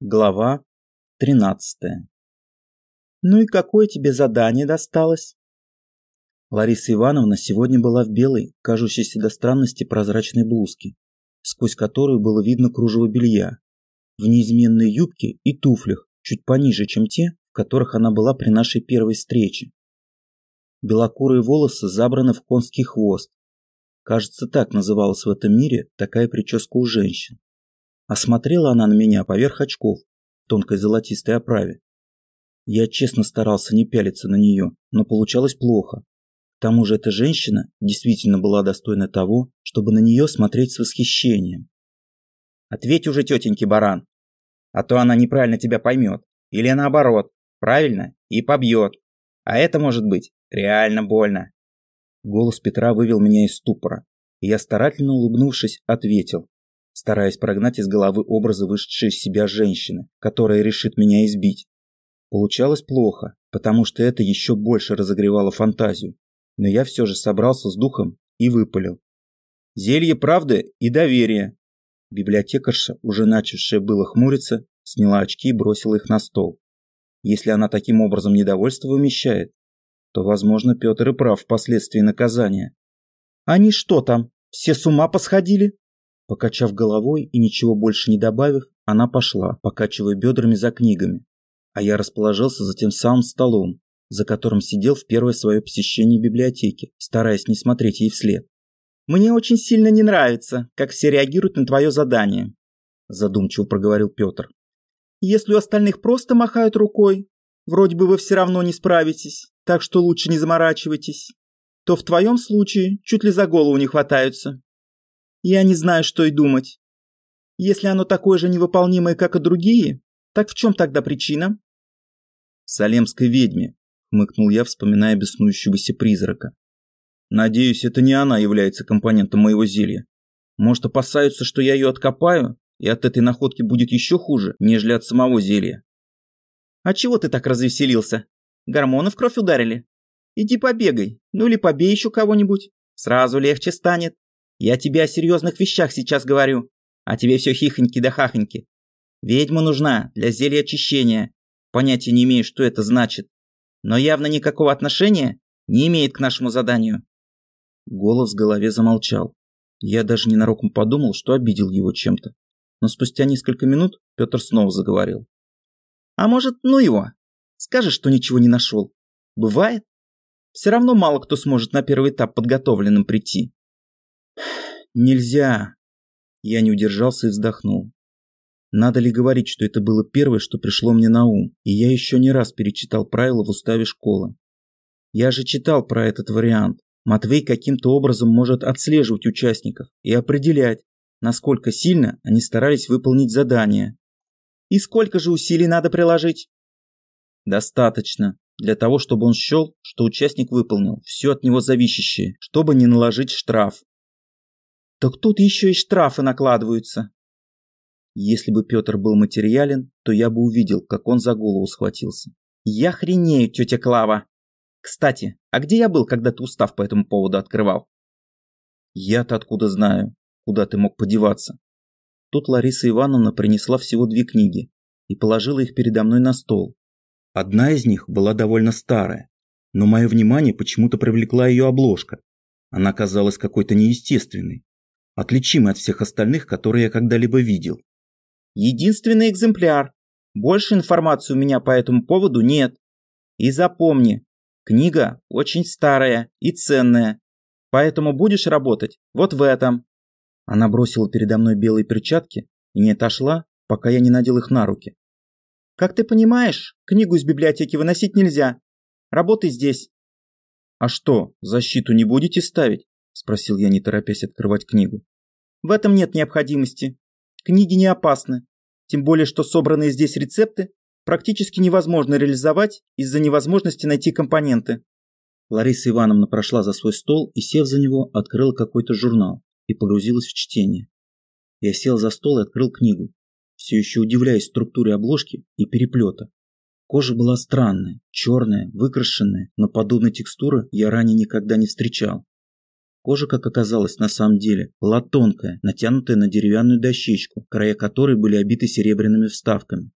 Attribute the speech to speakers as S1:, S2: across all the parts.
S1: Глава 13. Ну и какое тебе задание досталось? Лариса Ивановна сегодня была в белой, кажущейся до странности прозрачной блузке, сквозь которую было видно кружево белья, в неизменной юбке и туфлях, чуть пониже, чем те, в которых она была при нашей первой встрече. Белокурые волосы забраны в конский хвост. Кажется, так называлась в этом мире такая прическа у женщин. Осмотрела она на меня поверх очков в тонкой золотистой оправе. Я честно старался не пялиться на нее, но получалось плохо. К тому же эта женщина действительно была достойна того, чтобы на нее смотреть с восхищением.
S2: «Ответь уже тетеньке, баран, а то она неправильно тебя поймет. Или наоборот, правильно, и побьет. А это может быть реально больно».
S1: Голос Петра вывел меня из ступора, и я, старательно улыбнувшись, ответил стараясь прогнать из головы образы вышедшей из себя женщины, которая решит меня избить. Получалось плохо, потому что это еще больше разогревало фантазию, но я все же собрался с духом и выпалил. Зелье правды и доверия. Библиотекарша, уже начавшая было хмуриться, сняла очки и бросила их на стол. Если она таким образом недовольство вымещает, то, возможно, Петр и прав впоследствии наказания. «Они что там, все с ума посходили?» Покачав головой и ничего больше не добавив, она пошла, покачивая бедрами за книгами. А я расположился за тем самым столом, за которым сидел в первое свое посещение библиотеки, стараясь не смотреть ей вслед. «Мне очень сильно не нравится, как все реагируют на твое задание», задумчиво проговорил Петр. «Если у остальных просто махают рукой, вроде бы вы все равно не справитесь, так что лучше не заморачивайтесь, то в твоем случае чуть ли за голову не хватаются. Я не знаю, что и думать. Если оно такое же невыполнимое, как и другие, так в чем тогда причина? Салемской ведьме, хмыкнул я, вспоминая беснующегося призрака. Надеюсь, это не она является компонентом моего зелья. Может, опасаются, что я ее откопаю, и от этой находки будет еще хуже, нежели от самого зелья.
S2: А чего ты так развеселился? Гормоны в кровь ударили? Иди побегай, ну или побей еще кого-нибудь. Сразу легче станет. Я тебе о серьезных вещах сейчас говорю, а тебе все хихоньки да хахоньки. Ведьма нужна для зелья очищения. Понятия не имею, что это значит. Но явно никакого отношения не имеет к нашему заданию.
S1: Голос в голове замолчал. Я даже ненароком подумал, что обидел его чем-то. Но спустя несколько минут Петр снова заговорил.
S2: А может, ну его? Скажешь, что ничего не нашел. Бывает. Все равно мало кто сможет на первый этап подготовленным прийти.
S1: Нельзя. Я не удержался и вздохнул. Надо ли говорить, что это было первое, что пришло мне на ум, и я еще не раз перечитал правила в уставе школы. Я же читал про этот вариант. Матвей каким-то образом может отслеживать участников и определять, насколько сильно они старались выполнить задание.
S2: И сколько же усилий надо приложить?
S1: Достаточно для того, чтобы он счел, что участник выполнил все от него зависящее, чтобы не наложить штраф.
S2: Так тут еще и штрафы накладываются.
S1: Если бы Петр был материален, то я бы увидел, как он за голову схватился.
S2: Я хренею, тетя Клава. Кстати, а где я был, когда ты устав по этому поводу открывал?
S1: Я-то откуда знаю, куда ты мог подеваться. Тут Лариса Ивановна принесла всего две книги и положила их передо мной на стол. Одна из них была довольно старая, но мое внимание почему-то привлекла ее обложка. Она казалась какой-то неестественной отличимый от всех остальных, которые я когда-либо видел.
S2: Единственный экземпляр. Больше информации у меня по этому поводу нет. И запомни, книга очень старая и ценная, поэтому будешь работать вот в этом. Она бросила передо мной белые перчатки и не отошла, пока я не надел их на руки. Как ты понимаешь, книгу из библиотеки выносить нельзя. Работай здесь.
S1: А что, защиту не будете ставить? Спросил я, не торопясь открывать книгу.
S2: В этом нет необходимости. Книги не опасны. Тем более, что собранные здесь рецепты практически невозможно реализовать из-за невозможности найти компоненты.
S1: Лариса Ивановна прошла за свой стол и, сев за него, открыла какой-то журнал и погрузилась в чтение. Я сел за стол и открыл книгу, все еще удивляясь структуре обложки и переплета. Кожа была странная, черная, выкрашенная, но подобной текстуры я ранее никогда не встречал. Кожа, как оказалось на самом деле, была тонкая, натянутая на деревянную дощечку, края которой были обиты серебряными вставками.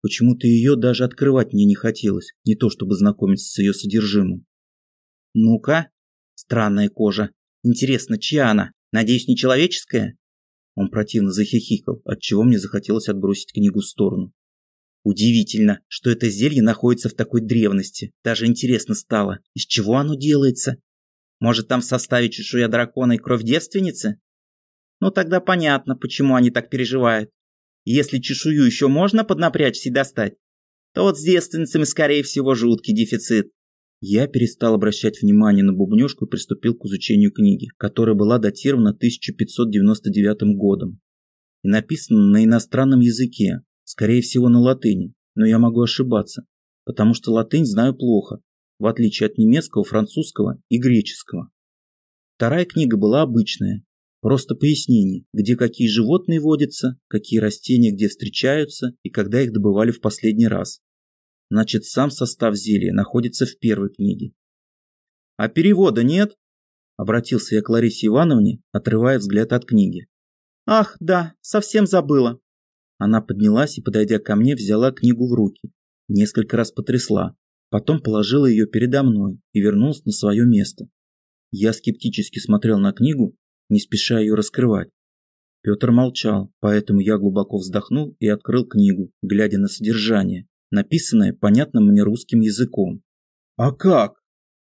S1: Почему-то ее даже открывать мне не хотелось, не то чтобы знакомиться с ее содержимым.
S2: «Ну-ка, странная кожа. Интересно, чья она? Надеюсь, не человеческая?»
S1: Он противно захихикал, отчего мне захотелось отбросить книгу в сторону.
S2: Удивительно, что это зелье находится в такой древности. Даже интересно стало, из чего оно делается? Может, там в составе чешуя дракона и кровь девственницы? Ну тогда понятно, почему они так переживают. Если чешую еще можно поднапрячься и достать, то вот с девственницами, скорее всего, жуткий дефицит.
S1: Я перестал обращать внимание на бубнёжку и приступил к изучению книги, которая была датирована 1599 годом и написана на иностранном языке, скорее всего на латыни, но я могу ошибаться, потому что латынь знаю плохо, в отличие от немецкого, французского и греческого. Вторая книга была обычная, просто пояснение, где какие животные водятся, какие растения где встречаются и когда их добывали в последний раз. Значит, сам состав зелья находится в первой книге. «А перевода нет?» – обратился я к Ларисе Ивановне, отрывая взгляд от книги.
S2: «Ах, да, совсем забыла».
S1: Она поднялась и, подойдя ко мне, взяла книгу в руки, несколько раз потрясла, потом положила ее передо мной и вернулась на свое место. Я скептически смотрел на книгу, не спеша ее раскрывать. Петр молчал, поэтому я глубоко вздохнул и открыл книгу, глядя на содержание написанное понятным мне русским языком. А как?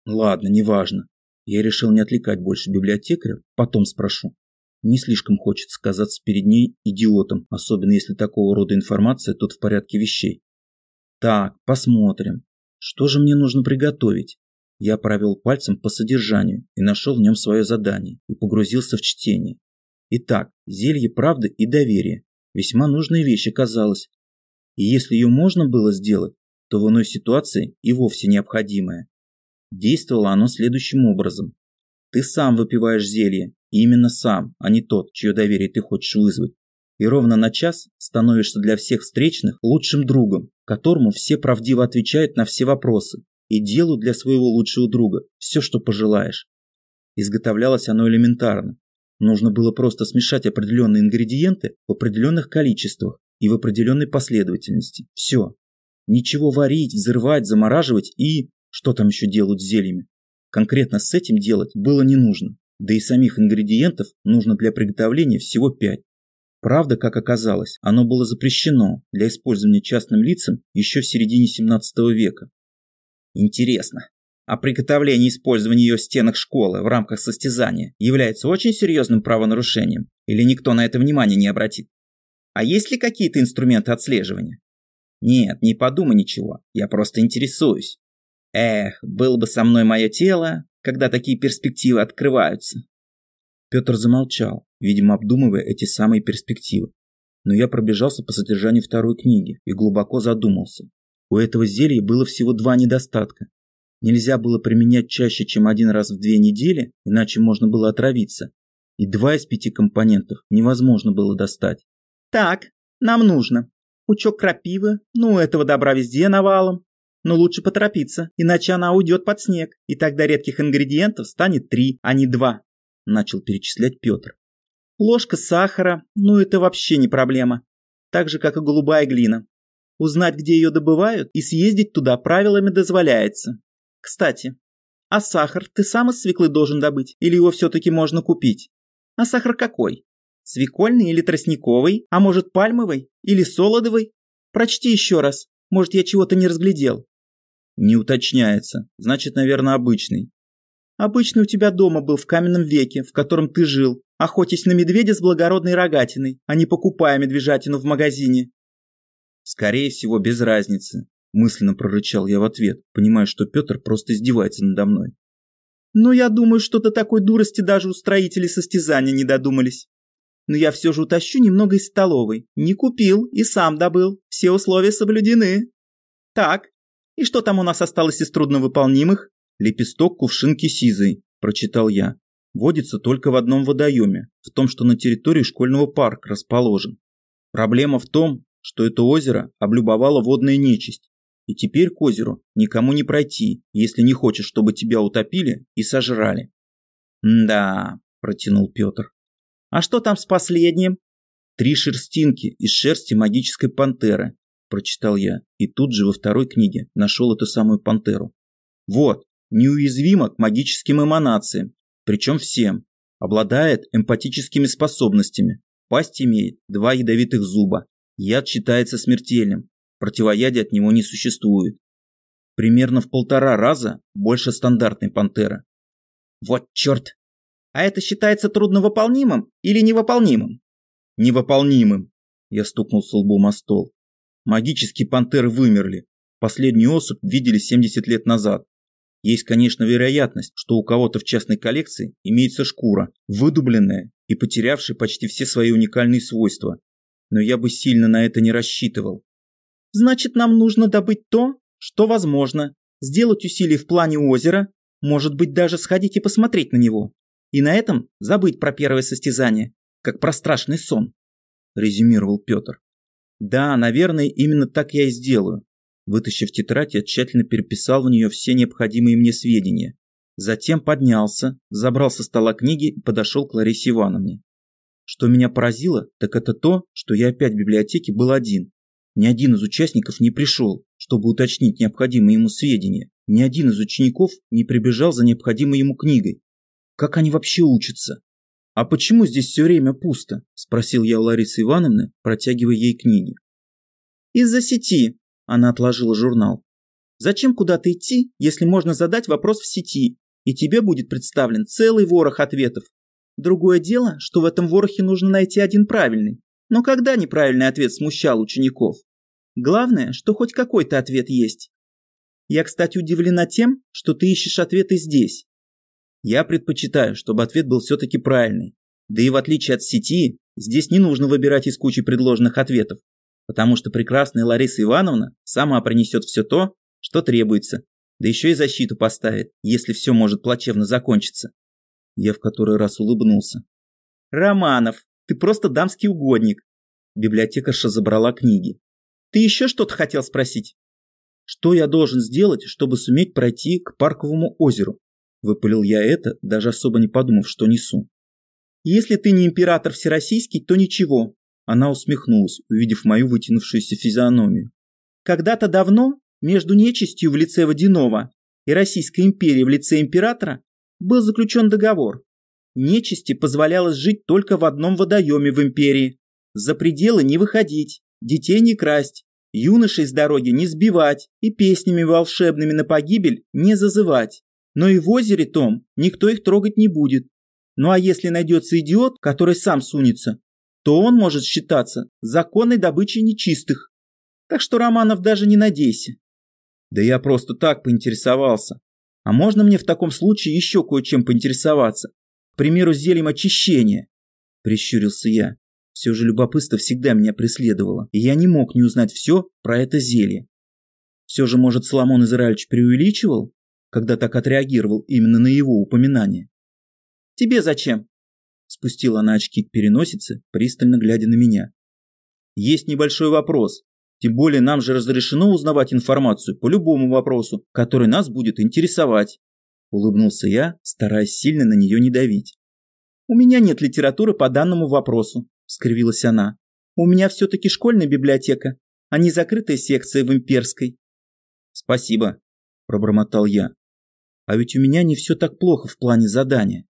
S1: Ладно, неважно. Я решил не отвлекать больше библиотекаря, потом спрошу. Не слишком хочется казаться перед ней идиотом, особенно если такого рода информация тут в порядке вещей. Так, посмотрим. Что же мне нужно приготовить? Я провел пальцем по содержанию и нашел в нем свое задание и погрузился в чтение. Итак, зелье правды и доверия. Весьма нужная вещь оказалась, и если ее можно было сделать, то в иной ситуации и вовсе необходимое. Действовало оно следующим образом. Ты сам выпиваешь зелье, и именно сам, а не тот, чье доверие ты хочешь вызвать. И ровно на час становишься для всех встречных лучшим другом, которому все правдиво отвечают на все вопросы и делают для своего лучшего друга все, что пожелаешь. Изготовлялось оно элементарно. Нужно было просто смешать определенные ингредиенты в определенных количествах и в определенной последовательности. Все. Ничего варить, взрывать, замораживать и... Что там еще делают с зельями? Конкретно с этим делать было не нужно. Да и самих ингредиентов нужно для приготовления всего пять. Правда, как оказалось, оно было запрещено для использования частным лицам еще в середине 17 века.
S2: Интересно, а приготовление и использование ее в стенах школы в рамках состязания является очень серьезным правонарушением? Или никто на это внимание не обратит? А есть ли какие-то инструменты отслеживания? Нет, не подумай ничего, я просто интересуюсь. Эх, было бы со мной мое тело, когда такие перспективы открываются.
S1: Петр замолчал, видимо, обдумывая эти самые перспективы. Но я пробежался по содержанию второй книги и глубоко задумался. У этого зелья было всего два недостатка. Нельзя было применять чаще, чем один раз в две недели, иначе можно было отравиться. И два из пяти компонентов невозможно было достать.
S2: Так, нам нужно. Пучок крапивы, ну этого добра везде навалом. Но лучше поторопиться, иначе она уйдет под снег, и тогда редких ингредиентов станет три, а не два. Начал перечислять Петр. Ложка сахара, ну это вообще не проблема. Так же, как и голубая глина. Узнать, где ее добывают, и съездить туда правилами дозволяется. Кстати, а сахар ты сам из свеклы должен добыть, или его все-таки можно купить? А сахар какой? Свекольный или тростниковый, а может пальмовый или солодовый? Прочти еще раз, может я чего-то не разглядел.
S1: Не уточняется, значит, наверное, обычный.
S2: Обычный у тебя дома был в каменном веке, в котором ты жил, охотясь на медведя с благородной рогатиной, а не покупая медвежатину в магазине.
S1: Скорее всего, без разницы, мысленно прорычал я в ответ, понимая, что Петр просто издевается надо мной.
S2: Но я думаю, что до такой дурости даже устроители состязания не додумались но я все же утащу немного из столовой. Не купил и сам добыл. Все условия соблюдены. Так, и что там у нас осталось из трудновыполнимых?
S1: Лепесток кувшинки сизой, прочитал я. Водится только в одном водоеме, в том, что на территории школьного парка расположен. Проблема в том, что это озеро облюбовала водная нечисть, и теперь к озеру никому не пройти, если не хочешь, чтобы тебя утопили и сожрали.
S2: «Да», – протянул Петр. «А что там с последним?» «Три шерстинки из шерсти магической пантеры», – прочитал я, и тут же во второй книге нашел эту самую пантеру. «Вот, неуязвима к магическим эманациям, причем всем, обладает эмпатическими способностями, пасть имеет два ядовитых зуба, яд считается смертельным, противоядия от него не существует. Примерно в полтора раза больше стандартной пантеры.
S3: Вот черт! А это считается трудновыполнимым или невыполнимым?
S2: Невыполнимым. Я стукнул с лбом о стол. Магические пантеры вымерли. Последнюю особь видели 70 лет назад. Есть, конечно, вероятность, что у кого-то в частной коллекции имеется шкура, выдубленная и потерявшая почти все свои уникальные свойства. Но я бы сильно на это не рассчитывал.
S3: Значит, нам нужно добыть то, что возможно, сделать усилия в плане озера, может быть, даже сходить и посмотреть на него. И на этом забыть про первое состязание, как про страшный сон,
S2: резюмировал Петр. Да, наверное, именно так я и сделаю. Вытащив тетрадь, я тщательно переписал в нее все необходимые мне сведения. Затем поднялся, забрал со стола книги и подошел к Ларисе Ивановне. Что меня поразило, так это то, что я опять в библиотеке был один. Ни один из участников не пришел, чтобы уточнить необходимые ему сведения. Ни один из учеников не прибежал за необходимой ему книгой. Как они вообще учатся? «А почему здесь все время пусто?» – спросил я у Ларисы Ивановны, протягивая ей книги.
S3: «Из-за сети», она отложила журнал. Зачем куда-то идти, если можно задать вопрос в сети, и тебе будет представлен целый ворох ответов? Другое дело, что в этом ворохе нужно найти один правильный. Но когда неправильный ответ смущал учеников? Главное, что хоть какой-то ответ есть. Я, кстати, удивлена тем, что ты ищешь ответы здесь.
S2: Я предпочитаю, чтобы ответ был все-таки правильный. Да и в отличие от сети, здесь не нужно выбирать из кучи предложенных ответов потому что прекрасная Лариса Ивановна сама принесет все то, что требуется, да еще и защиту поставит, если все может плачевно закончиться. Я в который раз улыбнулся.
S3: «Романов, ты просто дамский угодник!»
S2: Библиотекарша забрала книги.
S3: «Ты еще что-то хотел спросить?»
S2: «Что я должен сделать, чтобы суметь пройти к парковому озеру?» Выпалил я это, даже особо не подумав, что несу.
S3: «Если ты не император всероссийский, то ничего.
S2: Она усмехнулась, увидев мою вытянувшуюся физиономию.
S3: Когда-то давно между нечистью в лице Водянова и Российской империей в лице императора был заключен договор. Нечисти позволялось жить только в одном водоеме в империи. За пределы не выходить, детей не красть, юношей с дороги не сбивать и песнями волшебными на погибель не зазывать. Но и в озере том никто их трогать не будет. Ну а если найдется идиот, который сам сунется, то он может считаться законной добычей нечистых. Так что, Романов, даже не надейся.
S2: Да я просто так поинтересовался. А можно мне в таком случае еще кое-чем поинтересоваться? К примеру, зельем очищения? Прищурился я. Все же любопытство всегда меня преследовало, и я не мог не узнать все про это зелье. Все же, может, Соломон Израильевич преувеличивал, когда так отреагировал именно на его упоминание?
S3: Тебе зачем?
S2: Спустила она очки к переносице, пристально глядя на меня. Есть небольшой вопрос. Тем более нам же разрешено узнавать информацию по любому вопросу, который нас будет интересовать. Улыбнулся я, стараясь сильно на нее не давить.
S3: «У меня нет литературы по данному вопросу», – скривилась она. «У меня все-таки школьная библиотека, а не закрытая секция в имперской».
S2: «Спасибо», – пробормотал я. «А ведь у меня не все так плохо в плане задания.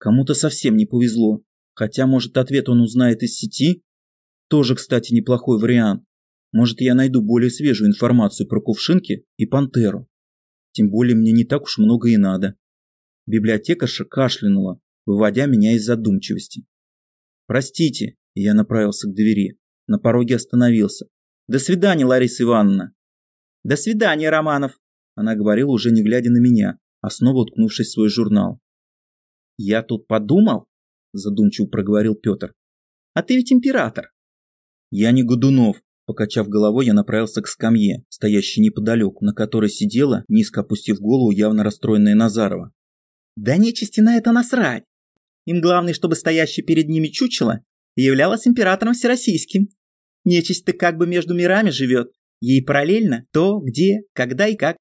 S2: Кому-то совсем не повезло. Хотя, может, ответ он узнает из сети? Тоже, кстати, неплохой вариант. Может, я найду более свежую информацию про кувшинки и пантеру. Тем более мне не так уж много и надо. Библиотекарша кашлянула, выводя меня из задумчивости. «Простите», – я направился к двери. На пороге остановился. «До свидания, Лариса Ивановна».
S3: «До свидания, Романов», –
S2: она говорила, уже не глядя на меня, а снова уткнувшись в свой журнал.
S3: «Я тут подумал», – задумчиво проговорил Петр. «А ты ведь император».
S2: «Я не Годунов», – покачав головой, я направился к скамье, стоящей неподалеку, на которой сидела, низко опустив голову, явно расстроенная Назарова.
S3: «Да нечисти на это насрать. Им главное, чтобы стоящий перед ними чучело являлось императором всероссийским. Нечисть-то как бы между мирами живет, ей параллельно то, где, когда и как.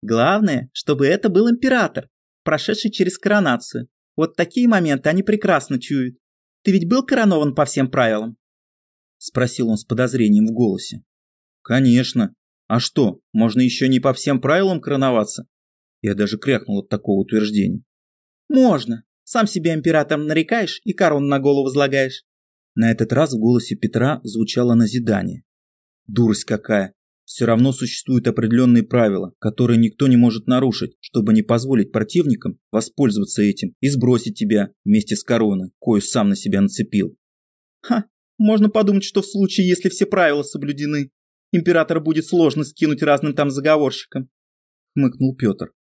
S3: Главное, чтобы это был император, прошедший через коронацию, Вот такие моменты они прекрасно чуют. Ты ведь был коронован по всем правилам?
S1: Спросил он с подозрением в голосе. Конечно. А что, можно еще не по всем правилам короноваться? Я даже крякнул от такого утверждения.
S3: Можно. Сам себя императором нарекаешь и корону на голову возлагаешь.
S1: На этот раз в голосе Петра звучало назидание. Дурость какая! Все равно существуют определенные правила, которые никто не может нарушить, чтобы не позволить противникам воспользоваться этим и сбросить тебя вместе с короной, кою сам на себя нацепил.
S3: Ха, можно подумать, что в случае, если все правила соблюдены, императора будет сложно скинуть разным там заговорщикам, хмыкнул Петр.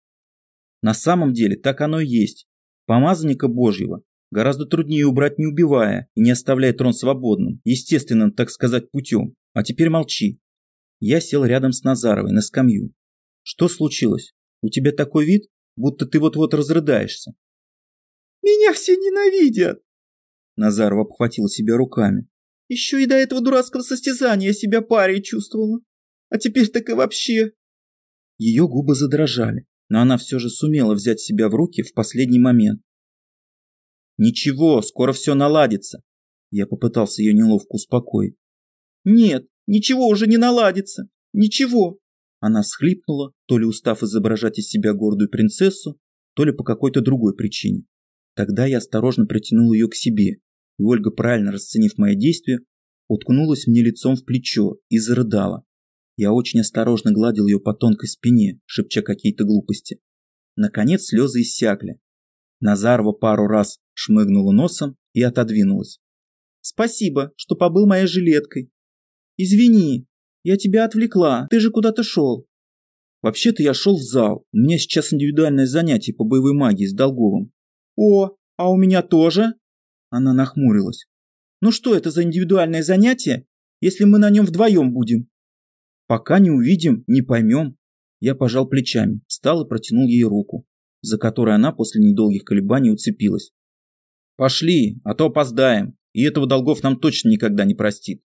S1: На самом деле так оно и есть. Помазанника Божьего гораздо труднее убрать не убивая и не оставляя трон свободным, естественным, так сказать, путем. А теперь молчи. Я сел рядом с Назаровой на скамью. Что случилось? У тебя такой вид, будто ты вот-вот разрыдаешься.
S3: Меня все ненавидят.
S1: Назарова обхватила себя руками.
S3: Еще и до этого дурацкого состязания себя парей чувствовала. А теперь так и вообще.
S1: Ее губы задрожали, но она все же сумела взять себя в руки в последний момент. «Ничего, скоро все наладится», – я попытался ее неловко успокоить.
S3: «Нет, ничего уже не наладится. Ничего».
S1: Она схлипнула, то ли устав изображать из себя гордую принцессу, то ли по какой-то другой причине. Тогда я осторожно притянул ее к себе, и Ольга, правильно расценив мои действия, уткнулась мне лицом в плечо и зарыдала. Я очень осторожно гладил ее по тонкой спине, шепча какие-то глупости. Наконец слезы иссякли. Назарова пару раз шмыгнула носом и отодвинулась.
S3: «Спасибо, что побыл моей жилеткой. Извини, я тебя отвлекла, ты же куда-то шел».
S1: «Вообще-то я шел в зал, у меня сейчас индивидуальное занятие по боевой магии с Долговым».
S3: «О, а у меня тоже?»
S1: Она нахмурилась.
S3: «Ну что это за индивидуальное занятие, если мы на нем вдвоем будем?»
S1: Пока не увидим, не поймем. Я пожал плечами, встал и протянул ей руку, за которой она после недолгих колебаний уцепилась. Пошли, а то опоздаем, и этого долгов нам точно никогда не простит.